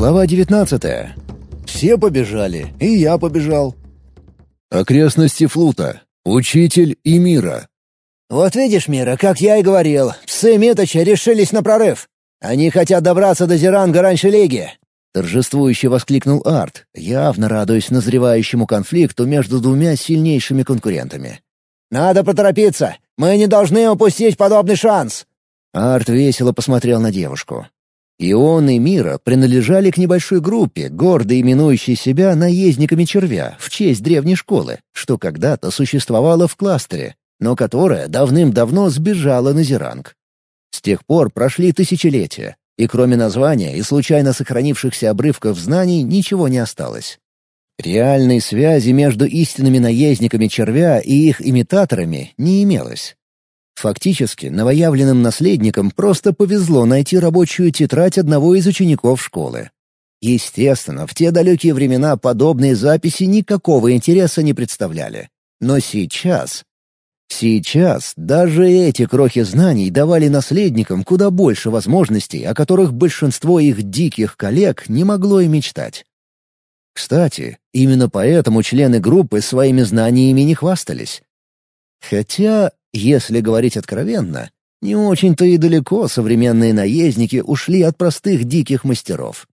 Глава 19. Все побежали, и я побежал. Окрестности флута. Учитель и Мира. «Вот видишь, Мира, как я и говорил, псы Миточа решились на прорыв. Они хотят добраться до Зеранга раньше Лиги!» Торжествующе воскликнул Арт, явно радуясь назревающему конфликту между двумя сильнейшими конкурентами. «Надо поторопиться! Мы не должны упустить подобный шанс!» Арт весело посмотрел на девушку. И он, и Мира принадлежали к небольшой группе, гордо именующей себя наездниками червя в честь древней школы, что когда-то существовала в кластере, но которая давным-давно сбежала на Зеранг. С тех пор прошли тысячелетия, и кроме названия и случайно сохранившихся обрывков знаний ничего не осталось. Реальной связи между истинными наездниками червя и их имитаторами не имелось. Фактически, новоявленным наследникам просто повезло найти рабочую тетрадь одного из учеников школы. Естественно, в те далекие времена подобные записи никакого интереса не представляли. Но сейчас... Сейчас даже эти крохи знаний давали наследникам куда больше возможностей, о которых большинство их диких коллег не могло и мечтать. Кстати, именно поэтому члены группы своими знаниями не хвастались. Хотя если говорить откровенно, не очень-то и далеко современные наездники ушли от простых диких мастеров.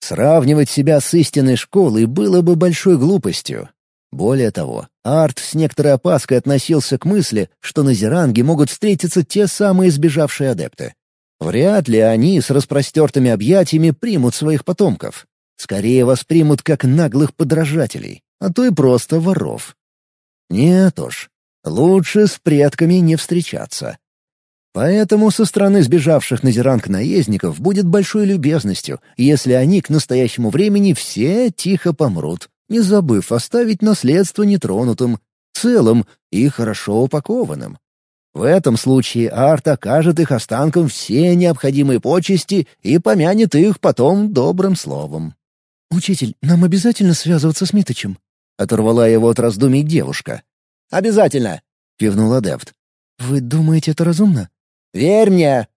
Сравнивать себя с истинной школой было бы большой глупостью. Более того, Арт с некоторой опаской относился к мысли, что на Зеранге могут встретиться те самые сбежавшие адепты. Вряд ли они с распростертыми объятиями примут своих потомков. Скорее воспримут как наглых подражателей, а то и просто воров. Нет уж, Лучше с предками не встречаться. Поэтому со стороны сбежавших на Зеранг наездников будет большой любезностью, если они к настоящему времени все тихо помрут, не забыв оставить наследство нетронутым, целым и хорошо упакованным. В этом случае Арт окажет их останкам все необходимые почести и помянет их потом добрым словом. «Учитель, нам обязательно связываться с Миточем?» — оторвала его от раздумий девушка. Обязательно!» — кивнул адепт. «Вы думаете, это разумно?» «Верь мне!»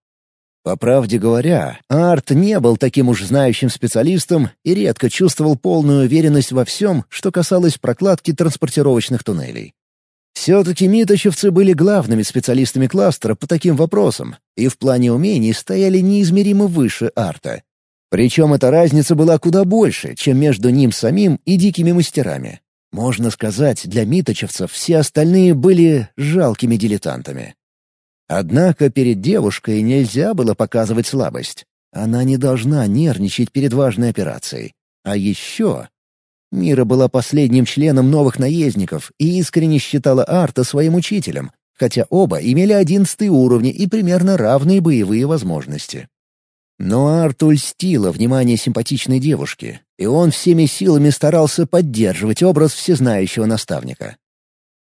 По правде говоря, Арт не был таким уж знающим специалистом и редко чувствовал полную уверенность во всем, что касалось прокладки транспортировочных туннелей. Все-таки миточевцы были главными специалистами кластера по таким вопросам, и в плане умений стояли неизмеримо выше Арта. Причем эта разница была куда больше, чем между ним самим и дикими мастерами. Можно сказать, для миточевцев все остальные были жалкими дилетантами. Однако перед девушкой нельзя было показывать слабость. Она не должна нервничать перед важной операцией. А еще... Мира была последним членом новых наездников и искренне считала Арта своим учителем, хотя оба имели одиннадцатый уровни и примерно равные боевые возможности. Но Арту льстило внимание симпатичной девушки, и он всеми силами старался поддерживать образ всезнающего наставника.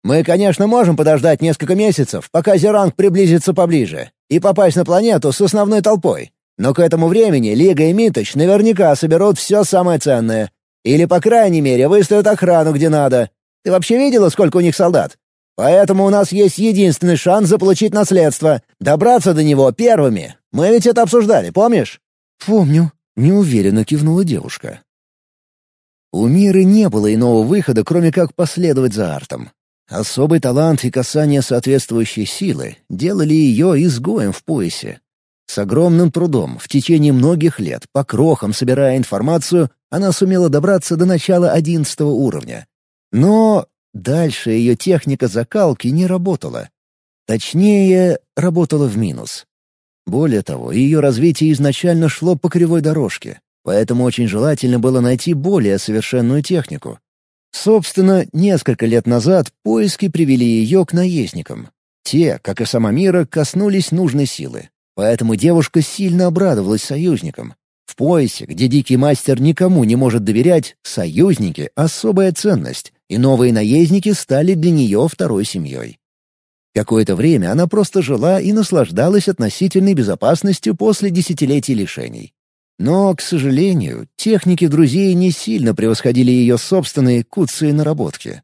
«Мы, конечно, можем подождать несколько месяцев, пока Зеранг приблизится поближе, и попасть на планету с основной толпой. Но к этому времени Лига и Миточ наверняка соберут все самое ценное. Или, по крайней мере, выставят охрану где надо. Ты вообще видела, сколько у них солдат? Поэтому у нас есть единственный шанс заполучить наследство, добраться до него первыми. Мы ведь это обсуждали, помнишь?» «Помню», — неуверенно кивнула девушка. У Миры не было иного выхода, кроме как последовать за Артом. Особый талант и касание соответствующей силы делали ее изгоем в поясе. С огромным трудом, в течение многих лет, по крохам собирая информацию, она сумела добраться до начала одиннадцатого уровня. Но дальше ее техника закалки не работала. Точнее, работала в минус. Более того, ее развитие изначально шло по кривой дорожке, поэтому очень желательно было найти более совершенную технику. Собственно, несколько лет назад поиски привели ее к наездникам. Те, как и сама Мира, коснулись нужной силы. Поэтому девушка сильно обрадовалась союзникам. В поясе, где дикий мастер никому не может доверять, союзники — особая ценность, и новые наездники стали для нее второй семьей. Какое-то время она просто жила и наслаждалась относительной безопасностью после десятилетий лишений. Но, к сожалению, техники друзей не сильно превосходили ее собственные куцые наработки.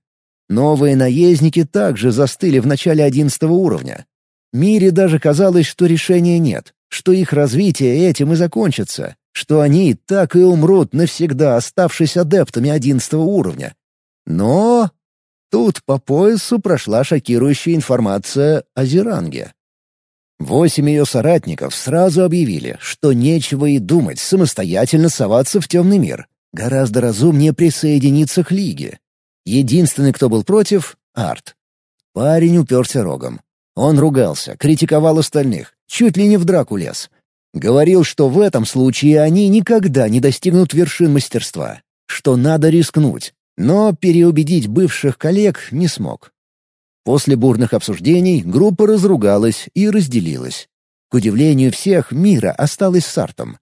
Новые наездники также застыли в начале одиннадцатого уровня. Мире даже казалось, что решения нет, что их развитие этим и закончится, что они так и умрут, навсегда оставшись адептами одиннадцатого уровня. Но тут по поясу прошла шокирующая информация о Зеранге. Восемь ее соратников сразу объявили, что нечего и думать самостоятельно соваться в темный мир. Гораздо разумнее присоединиться к Лиге. Единственный, кто был против — Арт. Парень уперся рогом. Он ругался, критиковал остальных, чуть ли не в драку лез. Говорил, что в этом случае они никогда не достигнут вершин мастерства, что надо рискнуть, но переубедить бывших коллег не смог. После бурных обсуждений группа разругалась и разделилась. К удивлению всех, Мира осталась с Артом.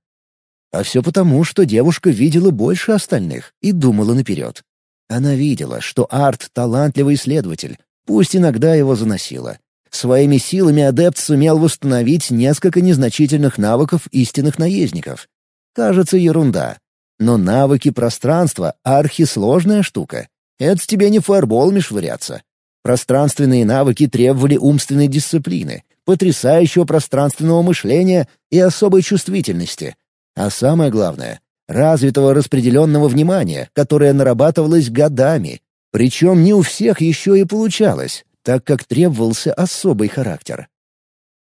А все потому, что девушка видела больше остальных и думала наперед. Она видела, что Арт — талантливый исследователь, пусть иногда его заносило. Своими силами адепт сумел восстановить несколько незначительных навыков истинных наездников. Кажется, ерунда. Но навыки пространства — архисложная штука. Это тебе не фаерболами швыряться. Пространственные навыки требовали умственной дисциплины, потрясающего пространственного мышления и особой чувствительности. А самое главное — развитого распределенного внимания, которое нарабатывалось годами. Причем не у всех еще и получалось, так как требовался особый характер.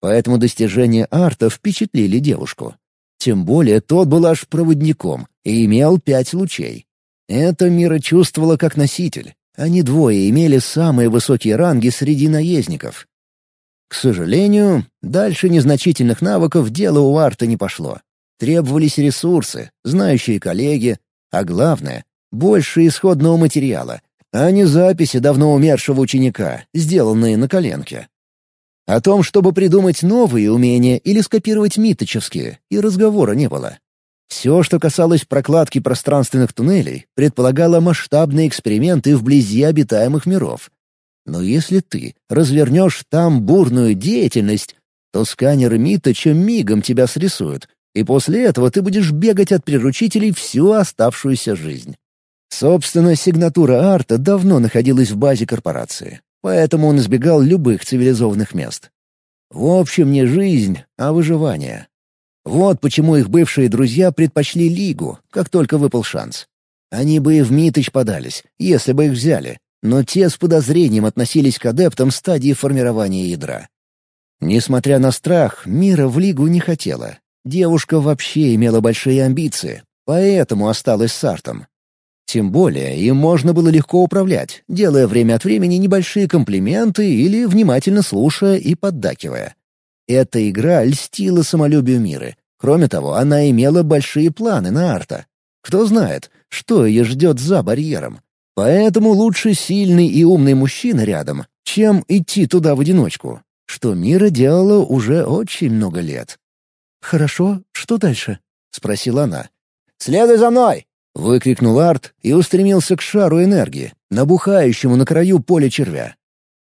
Поэтому достижения арта впечатлили девушку. Тем более тот был аж проводником и имел пять лучей. Это Мира чувствовала как носитель. Они двое имели самые высокие ранги среди наездников. К сожалению, дальше незначительных навыков дело у Арта не пошло. Требовались ресурсы, знающие коллеги, а главное — больше исходного материала, а не записи давно умершего ученика, сделанные на коленке. О том, чтобы придумать новые умения или скопировать миточевские, и разговора не было. Все, что касалось прокладки пространственных туннелей, предполагало масштабные эксперименты вблизи обитаемых миров. Но если ты развернешь там бурную деятельность, то сканеры Миточа мигом тебя срисуют, и после этого ты будешь бегать от приручителей всю оставшуюся жизнь. Собственно, сигнатура Арта давно находилась в базе корпорации, поэтому он избегал любых цивилизованных мест. В общем, не жизнь, а выживание. Вот почему их бывшие друзья предпочли Лигу, как только выпал шанс. Они бы и в Митыч подались, если бы их взяли, но те с подозрением относились к адептам стадии формирования ядра. Несмотря на страх, Мира в Лигу не хотела. Девушка вообще имела большие амбиции, поэтому осталась с Артом. Тем более им можно было легко управлять, делая время от времени небольшие комплименты или внимательно слушая и поддакивая. Эта игра льстила самолюбию Миры. Кроме того, она имела большие планы на Арта. Кто знает, что ее ждет за барьером. Поэтому лучше сильный и умный мужчина рядом, чем идти туда в одиночку, что Мира делала уже очень много лет. «Хорошо, что дальше?» — спросила она. «Следуй за мной!» — выкрикнул Арт и устремился к шару энергии, набухающему на краю поля червя.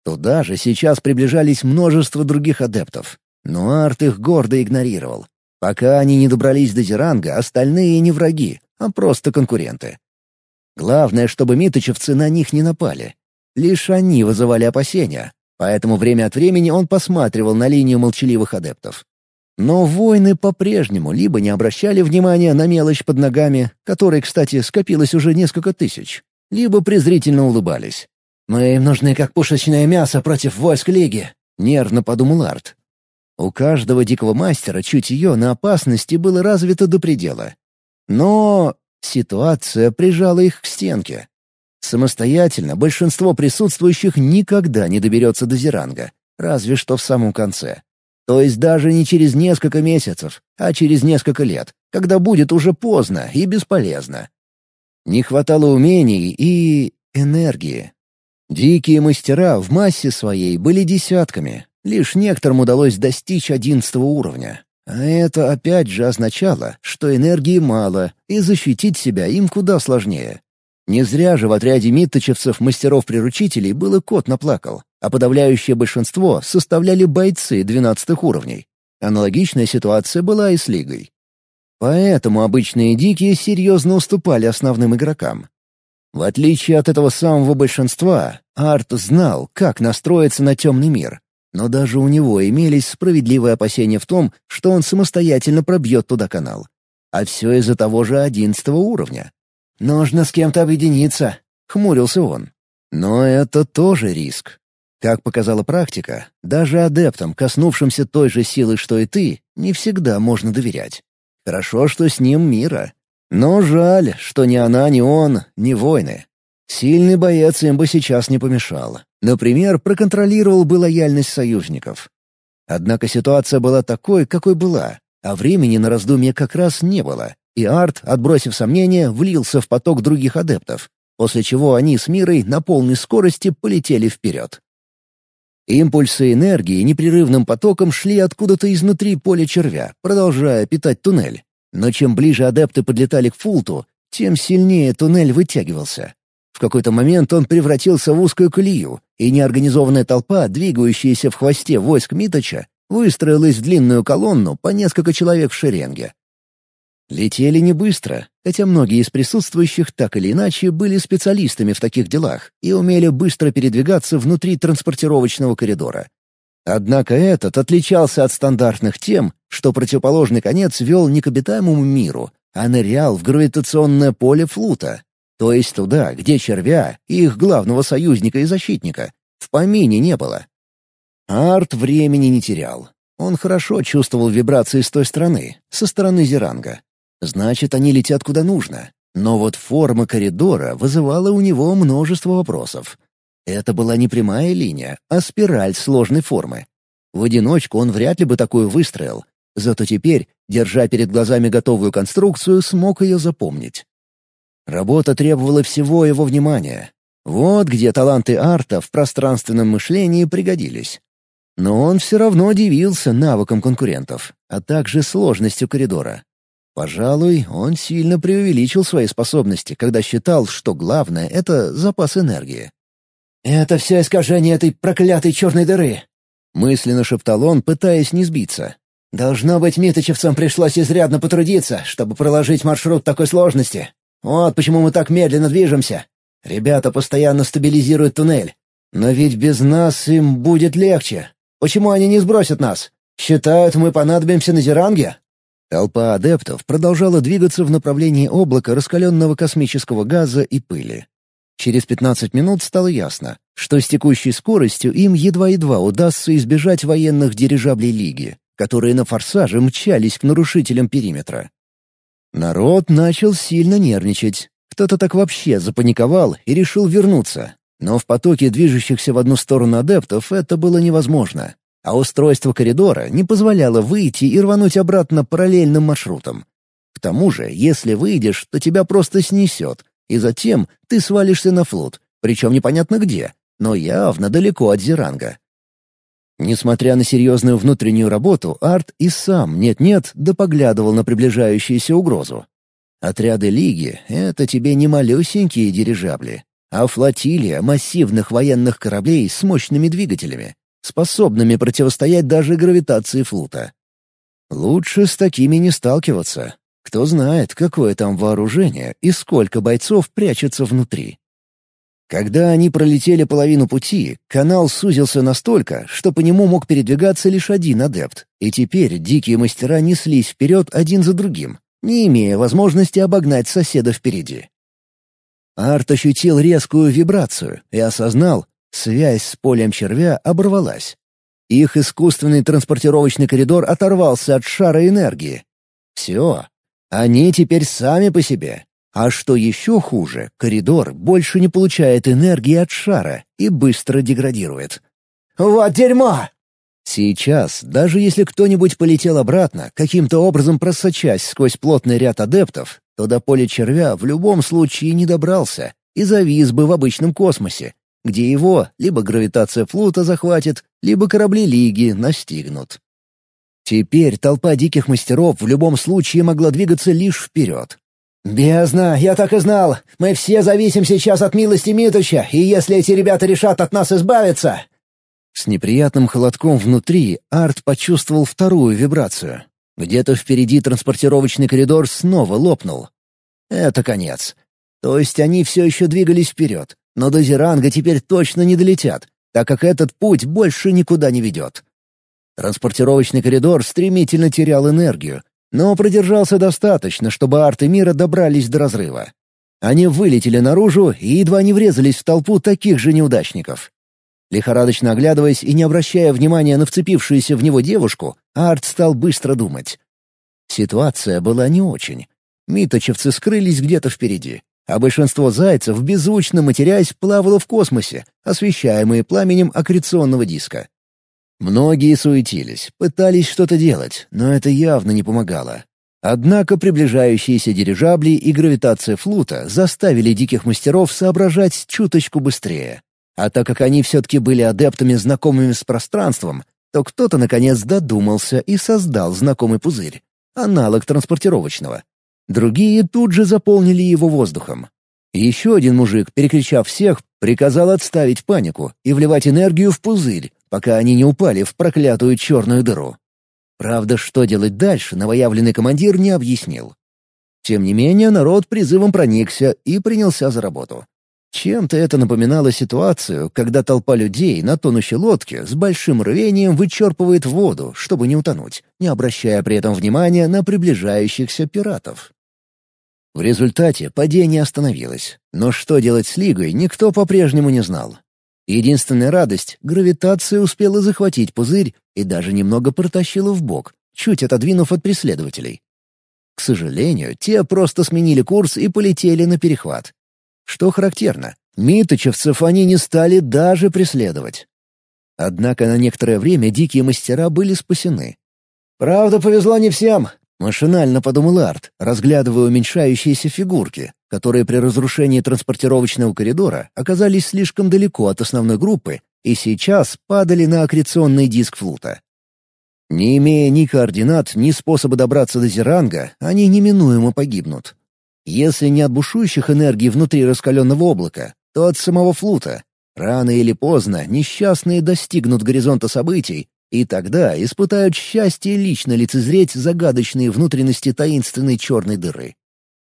Туда же сейчас приближались множество других адептов, но Арт их гордо игнорировал. Пока они не добрались до Зеранга, остальные не враги, а просто конкуренты. Главное, чтобы миточевцы на них не напали. Лишь они вызывали опасения, поэтому время от времени он посматривал на линию молчаливых адептов. Но воины по-прежнему либо не обращали внимания на мелочь под ногами, которой, кстати, скопилось уже несколько тысяч, либо презрительно улыбались. «Мы им нужны как пушечное мясо против войск Лиги», — нервно подумал Арт. У каждого дикого мастера чутье на опасности было развито до предела. Но ситуация прижала их к стенке. Самостоятельно большинство присутствующих никогда не доберется до Зеранга, разве что в самом конце. То есть даже не через несколько месяцев, а через несколько лет, когда будет уже поздно и бесполезно. Не хватало умений и энергии. Дикие мастера в массе своей были десятками, лишь некоторым удалось достичь одиннадцатого уровня. А это опять же означало, что энергии мало, и защитить себя им куда сложнее. Не зря же в отряде митточевцев мастеров-приручителей было кот наплакал а подавляющее большинство составляли бойцы двенадцатых уровней. Аналогичная ситуация была и с Лигой. Поэтому обычные дикие серьезно уступали основным игрокам. В отличие от этого самого большинства, Арт знал, как настроиться на темный мир, но даже у него имелись справедливые опасения в том, что он самостоятельно пробьет туда канал. А все из-за того же одиннадцатого уровня. «Нужно с кем-то объединиться», — хмурился он. Но это тоже риск. Как показала практика, даже адептам, коснувшимся той же силы, что и ты, не всегда можно доверять. Хорошо, что с ним мира. Но жаль, что ни она, ни он, ни войны. Сильный боец им бы сейчас не помешал. Например, проконтролировал бы лояльность союзников. Однако ситуация была такой, какой была, а времени на раздумье как раз не было, и Арт, отбросив сомнения, влился в поток других адептов, после чего они с Мирой на полной скорости полетели вперед. Импульсы энергии непрерывным потоком шли откуда-то изнутри поля червя, продолжая питать туннель. Но чем ближе адепты подлетали к фулту, тем сильнее туннель вытягивался. Какой-то момент он превратился в узкую колею, и неорганизованная толпа, двигающаяся в хвосте войск Миточа, выстроилась в длинную колонну по несколько человек в шеренге. Летели не быстро, хотя многие из присутствующих так или иначе были специалистами в таких делах и умели быстро передвигаться внутри транспортировочного коридора. Однако этот отличался от стандартных тем, что противоположный конец вел не к обитаемому миру, а нырял в гравитационное поле флута, то есть туда, где червя и их главного союзника и защитника в помине не было. Арт времени не терял. Он хорошо чувствовал вибрации с той стороны, со стороны Зеранга. Значит, они летят куда нужно. Но вот форма коридора вызывала у него множество вопросов. Это была не прямая линия, а спираль сложной формы. В одиночку он вряд ли бы такую выстроил. Зато теперь, держа перед глазами готовую конструкцию, смог ее запомнить. Работа требовала всего его внимания. Вот где таланты арта в пространственном мышлении пригодились. Но он все равно удивился навыкам конкурентов, а также сложностью коридора. Пожалуй, он сильно преувеличил свои способности, когда считал, что главное — это запас энергии. «Это все искажение этой проклятой черной дыры!» — мысленно шептал он, пытаясь не сбиться. «Должно быть, Миточевцам пришлось изрядно потрудиться, чтобы проложить маршрут такой сложности. Вот почему мы так медленно движемся. Ребята постоянно стабилизируют туннель. Но ведь без нас им будет легче. Почему они не сбросят нас? Считают, мы понадобимся на Зеранге?» Толпа адептов продолжала двигаться в направлении облака раскаленного космического газа и пыли. Через 15 минут стало ясно, что с текущей скоростью им едва-едва удастся избежать военных дирижаблей Лиги, которые на форсаже мчались к нарушителям периметра. Народ начал сильно нервничать. Кто-то так вообще запаниковал и решил вернуться. Но в потоке движущихся в одну сторону адептов это было невозможно а устройство коридора не позволяло выйти и рвануть обратно параллельным маршрутом. К тому же, если выйдешь, то тебя просто снесет, и затем ты свалишься на флот, причем непонятно где, но явно далеко от Зеранга. Несмотря на серьезную внутреннюю работу, Арт и сам нет-нет да поглядывал на приближающуюся угрозу. Отряды Лиги — это тебе не малюсенькие дирижабли, а флотилия массивных военных кораблей с мощными двигателями способными противостоять даже гравитации флута. Лучше с такими не сталкиваться. Кто знает, какое там вооружение и сколько бойцов прячется внутри. Когда они пролетели половину пути, канал сузился настолько, что по нему мог передвигаться лишь один адепт, и теперь дикие мастера неслись вперед один за другим, не имея возможности обогнать соседа впереди. Арт ощутил резкую вибрацию и осознал, Связь с полем червя оборвалась. Их искусственный транспортировочный коридор оторвался от шара энергии. Все. Они теперь сами по себе. А что еще хуже, коридор больше не получает энергии от шара и быстро деградирует. «Вот дерьмо!» Сейчас, даже если кто-нибудь полетел обратно, каким-то образом просочась сквозь плотный ряд адептов, то до поля червя в любом случае не добрался и завис бы в обычном космосе, где его либо гравитация флота захватит, либо корабли Лиги настигнут. Теперь толпа диких мастеров в любом случае могла двигаться лишь вперед. «Бездна, я так и знал! Мы все зависим сейчас от милости Миточа, и если эти ребята решат от нас избавиться...» С неприятным холодком внутри Арт почувствовал вторую вибрацию. Где-то впереди транспортировочный коридор снова лопнул. Это конец. То есть они все еще двигались вперед, но до Зеранга теперь точно не долетят, так как этот путь больше никуда не ведет. Транспортировочный коридор стремительно терял энергию, но продержался достаточно, чтобы Арт и Мира добрались до разрыва. Они вылетели наружу и едва не врезались в толпу таких же неудачников. Лихорадочно оглядываясь и не обращая внимания на вцепившуюся в него девушку, Арт стал быстро думать. Ситуация была не очень. Миточевцы скрылись где-то впереди, а большинство зайцев, беззвучно матерясь, плавало в космосе, освещаемые пламенем аккреционного диска. Многие суетились, пытались что-то делать, но это явно не помогало. Однако приближающиеся дирижабли и гравитация флута заставили диких мастеров соображать чуточку быстрее. А так как они все-таки были адептами, знакомыми с пространством, то кто-то, наконец, додумался и создал знакомый пузырь, аналог транспортировочного. Другие тут же заполнили его воздухом. Еще один мужик, перекричав всех, приказал отставить панику и вливать энергию в пузырь, пока они не упали в проклятую черную дыру. Правда, что делать дальше, новоявленный командир не объяснил. Тем не менее, народ призывом проникся и принялся за работу. Чем-то это напоминало ситуацию, когда толпа людей на тонущей лодке с большим рвением вычерпывает воду, чтобы не утонуть, не обращая при этом внимания на приближающихся пиратов. В результате падение остановилось, но что делать с Лигой, никто по-прежнему не знал. Единственная радость — гравитация успела захватить пузырь и даже немного протащила в бок, чуть отодвинув от преследователей. К сожалению, те просто сменили курс и полетели на перехват. Что характерно, миточевцев они не стали даже преследовать. Однако на некоторое время дикие мастера были спасены. «Правда, повезло не всем», — машинально подумал Арт, разглядывая уменьшающиеся фигурки, которые при разрушении транспортировочного коридора оказались слишком далеко от основной группы и сейчас падали на аккреционный диск флута. Не имея ни координат, ни способа добраться до Зеранга, они неминуемо погибнут. Если не от бушующих энергий внутри раскаленного облака, то от самого флута. Рано или поздно несчастные достигнут горизонта событий, и тогда испытают счастье лично лицезреть загадочные внутренности таинственной черной дыры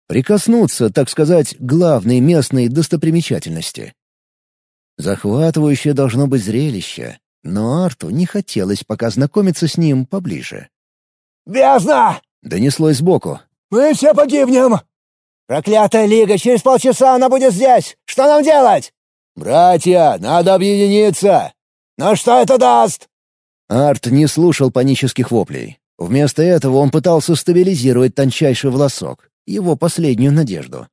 прикоснуться, так сказать, главной местной достопримечательности. Захватывающее должно быть зрелище, но Арту не хотелось пока знакомиться с ним поближе. «Бездна!» — донеслось сбоку. «Мы все погибнем!» «Проклятая Лига, через полчаса она будет здесь! Что нам делать?» «Братья, надо объединиться!» «Но что это даст?» Арт не слушал панических воплей. Вместо этого он пытался стабилизировать тончайший волосок, его последнюю надежду.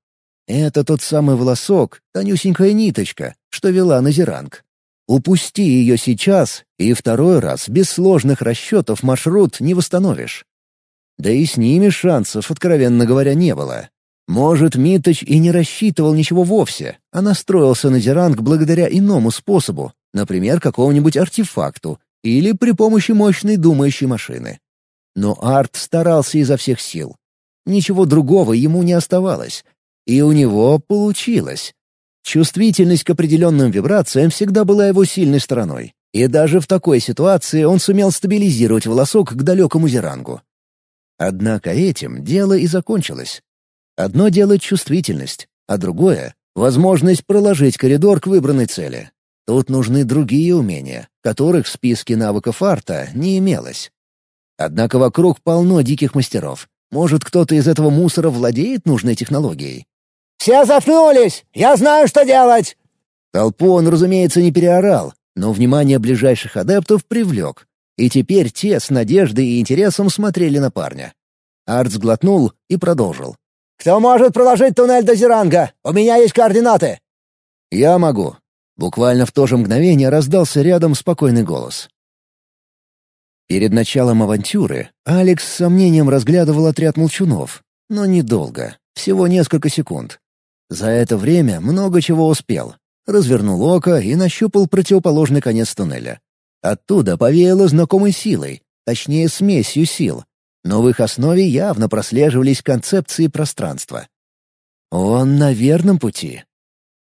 Это тот самый волосок, тонюсенькая ниточка, что вела на зеранг. Упусти ее сейчас, и второй раз без сложных расчетов маршрут не восстановишь. Да и с ними шансов, откровенно говоря, не было. Может, Миточ и не рассчитывал ничего вовсе, а настроился на зеранг благодаря иному способу, например, какому-нибудь артефакту или при помощи мощной думающей машины. Но Арт старался изо всех сил, Ничего другого ему не оставалось. И у него получилось. Чувствительность к определенным вибрациям всегда была его сильной стороной. И даже в такой ситуации он сумел стабилизировать волосок к далекому зерангу. Однако этим дело и закончилось. Одно дело — чувствительность, а другое — возможность проложить коридор к выбранной цели. Тут нужны другие умения, которых в списке навыков арта не имелось. Однако вокруг полно диких мастеров, может, кто-то из этого мусора владеет нужной технологией? «Все заткнулись! Я знаю, что делать!» Толпу он, разумеется, не переорал, но внимание ближайших адептов привлек. И теперь те с надеждой и интересом смотрели на парня. Арт сглотнул и продолжил. «Кто может проложить туннель до Зеранга? У меня есть координаты!» «Я могу». Буквально в то же мгновение раздался рядом спокойный голос. Перед началом авантюры Алекс с сомнением разглядывал отряд молчунов, но недолго, всего несколько секунд. За это время много чего успел. Развернул око и нащупал противоположный конец туннеля. Оттуда повеяло знакомой силой, точнее смесью сил, но в их основе явно прослеживались концепции пространства. Он на верном пути.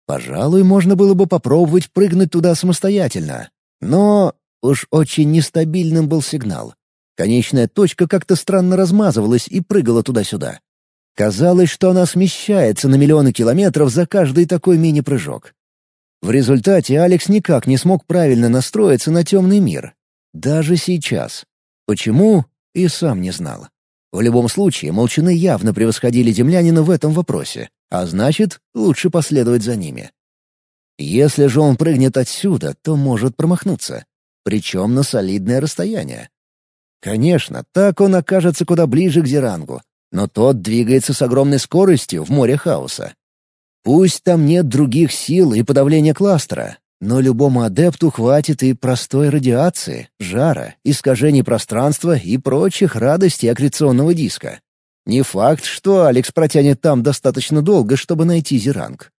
Пожалуй, можно было бы попробовать прыгнуть туда самостоятельно. Но Уж очень нестабильным был сигнал. Конечная точка как-то странно размазывалась и прыгала туда-сюда. Казалось, что она смещается на миллионы километров за каждый такой мини-прыжок. В результате Алекс никак не смог правильно настроиться на темный мир. Даже сейчас. Почему? И сам не знал. В любом случае, молчаны явно превосходили землянина в этом вопросе, а значит, лучше последовать за ними. Если же он прыгнет отсюда, то может промахнуться, причем на солидное расстояние. Конечно, так он окажется куда ближе к Зерангу, но тот двигается с огромной скоростью в море хаоса. Пусть там нет других сил и подавления кластера, но любому адепту хватит и простой радиации, жара, искажений пространства и прочих радостей аккреционного диска. Не факт, что Алекс протянет там достаточно долго, чтобы найти Зеранг.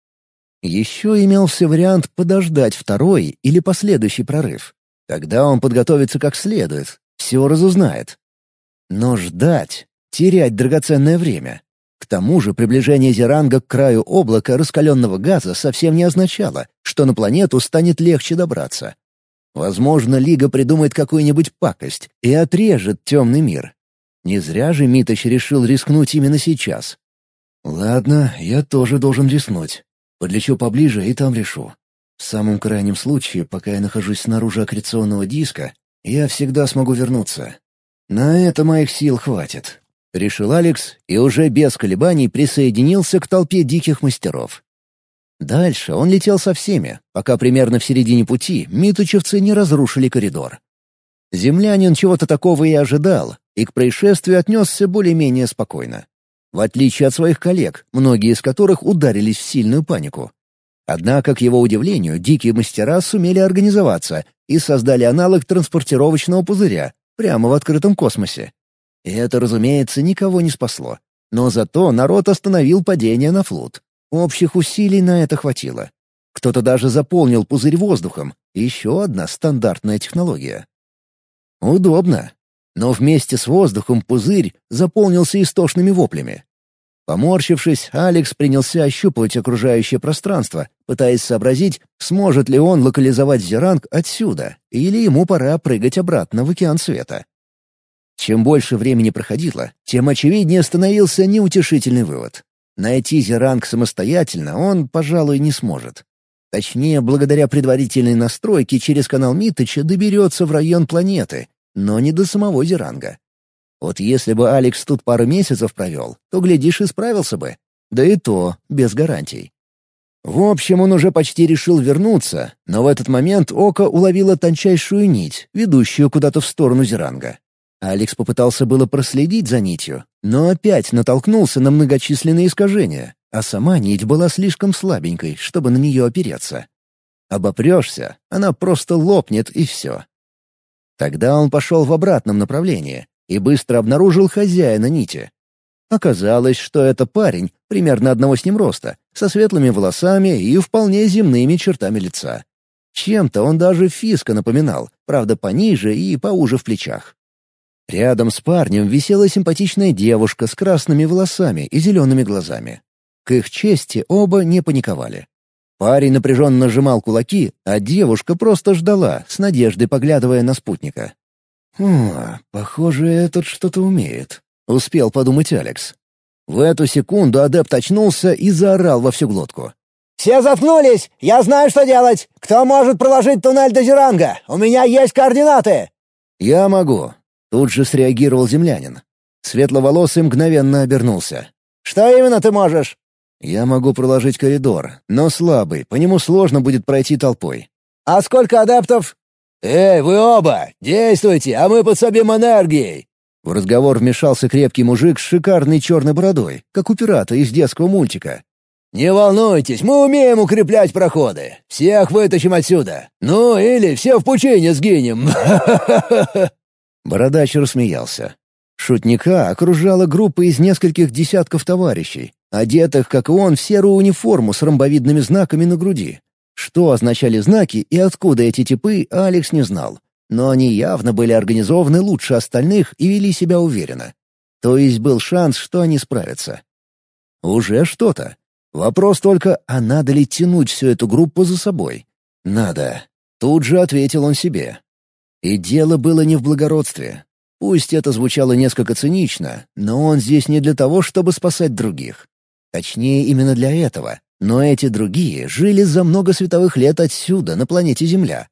Еще имелся вариант подождать второй или последующий прорыв. Тогда он подготовится как следует, все разузнает. Но ждать, терять драгоценное время, к тому же приближение Зеранга к краю облака раскаленного газа совсем не означало, что на планету станет легче добраться. Возможно, Лига придумает какую-нибудь пакость и отрежет темный мир. Не зря же Миточ решил рискнуть именно сейчас. «Ладно, я тоже должен рискнуть. Подлечу поближе и там решу. В самом крайнем случае, пока я нахожусь снаружи аккреционного диска, я всегда смогу вернуться. На это моих сил хватит. — решил Алекс и уже без колебаний присоединился к толпе диких мастеров. Дальше он летел со всеми, пока примерно в середине пути митучевцы не разрушили коридор. Землянин чего-то такого и ожидал, и к происшествию отнесся более-менее спокойно. В отличие от своих коллег, многие из которых ударились в сильную панику. Однако, к его удивлению, дикие мастера сумели организоваться и создали аналог транспортировочного пузыря прямо в открытом космосе. И это, разумеется, никого не спасло. Но зато народ остановил падение на флот. Общих усилий на это хватило. Кто-то даже заполнил пузырь воздухом. Еще одна стандартная технология. Удобно. Но вместе с воздухом пузырь заполнился истошными воплями. Поморщившись, Алекс принялся ощупывать окружающее пространство, пытаясь сообразить, сможет ли он локализовать Зеранг отсюда, или ему пора прыгать обратно в океан света. Чем больше времени проходило, тем очевиднее становился неутешительный вывод. Найти Зеранг самостоятельно он, пожалуй, не сможет. Точнее, благодаря предварительной настройке через канал Митыча доберется в район планеты, но не до самого Зеранга. Вот если бы Алекс тут пару месяцев провел, то, глядишь, и справился бы. Да и то, без гарантий. В общем, он уже почти решил вернуться, но в этот момент око уловило тончайшую нить, ведущую куда-то в сторону Зеранга. Алекс попытался было проследить за нитью, но опять натолкнулся на многочисленные искажения, а сама нить была слишком слабенькой, чтобы на нее опереться. Обопрешься, она просто лопнет и все. Тогда он пошел в обратном направлении и быстро обнаружил хозяина нити. Оказалось, что это парень, примерно одного с ним роста, со светлыми волосами и вполне земными чертами лица. Чем-то он даже Фиска напоминал, правда пониже и поуже в плечах. Рядом с парнем висела симпатичная девушка с красными волосами и зелеными глазами. К их чести оба не паниковали. Парень напряженно сжимал кулаки, а девушка просто ждала, с надеждой поглядывая на спутника. «Хм, похоже, этот что-то умеет», — успел подумать Алекс. В эту секунду адепт очнулся и заорал во всю глотку. «Все заткнулись! Я знаю, что делать! Кто может проложить туннель до Зеранга? У меня есть координаты!» «Я могу. Тут же среагировал землянин. Светловолосый мгновенно обернулся. «Что именно ты можешь?» «Я могу проложить коридор, но слабый, по нему сложно будет пройти толпой». «А сколько адептов?» «Эй, вы оба! Действуйте, а мы подсобим энергией!» В разговор вмешался крепкий мужик с шикарной черной бородой, как у пирата из детского мультика. «Не волнуйтесь, мы умеем укреплять проходы. Всех вытащим отсюда. Ну, или все в пучине сгинем. Бородач рассмеялся. Шутника окружала группа из нескольких десятков товарищей, одетых, как и он, в серую униформу с ромбовидными знаками на груди. Что означали знаки и откуда эти типы, Алекс не знал. Но они явно были организованы лучше остальных и вели себя уверенно. То есть был шанс, что они справятся. Уже что-то. Вопрос только, а надо ли тянуть всю эту группу за собой? Надо. Тут же ответил он себе. И дело было не в благородстве. Пусть это звучало несколько цинично, но он здесь не для того, чтобы спасать других. Точнее, именно для этого. Но эти другие жили за много световых лет отсюда, на планете Земля.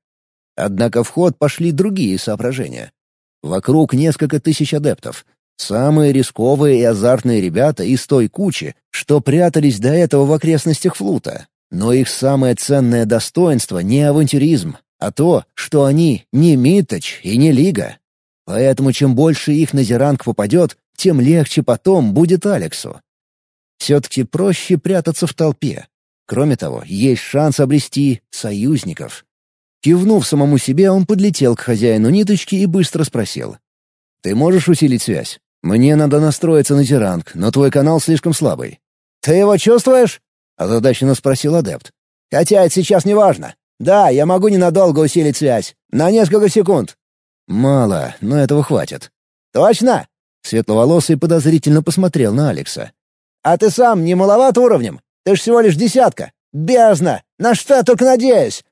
Однако в ход пошли другие соображения. Вокруг несколько тысяч адептов. Самые рисковые и азартные ребята из той кучи, что прятались до этого в окрестностях флута. Но их самое ценное достоинство не авантюризм, а то, что они не Миточ и не Лига. Поэтому чем больше их на Зеранг попадет, тем легче потом будет Алексу. Все-таки проще прятаться в толпе. Кроме того, есть шанс обрести союзников. Кивнув самому себе, он подлетел к хозяину ниточки и быстро спросил. «Ты можешь усилить связь? Мне надо настроиться на Зеранг, но твой канал слишком слабый». «Ты его чувствуешь?» — озадаченно спросил адепт. «Хотя это сейчас не важно. Да, я могу ненадолго усилить связь. На несколько секунд». «Мало, но этого хватит». «Точно?» — светловолосый подозрительно посмотрел на Алекса. «А ты сам не маловат уровнем? Ты ж всего лишь десятка. Бездна! На что я только надеюсь?»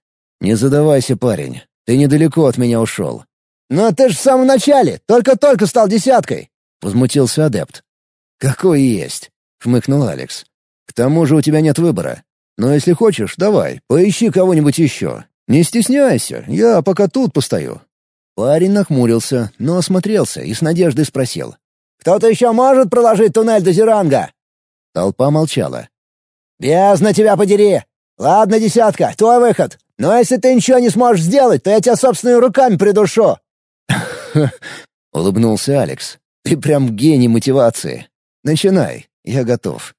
«Не задавайся, парень. Ты недалеко от меня ушел». «Но ты ж в самом начале, только-только стал десяткой!» — возмутился адепт. «Какой есть!» — хмыкнул Алекс. «К тому же у тебя нет выбора. Но если хочешь, давай, поищи кого-нибудь еще. Не стесняйся, я пока тут постою». Парень нахмурился, но осмотрелся и с надеждой спросил. «Кто-то еще может проложить туннель до Зеранга?» Толпа молчала. «Бездна тебя подери! Ладно, десятка, твой выход. Но если ты ничего не сможешь сделать, то я тебя собственными руками придушу!» улыбнулся Алекс. «Ты прям гений мотивации. Начинай, я готов».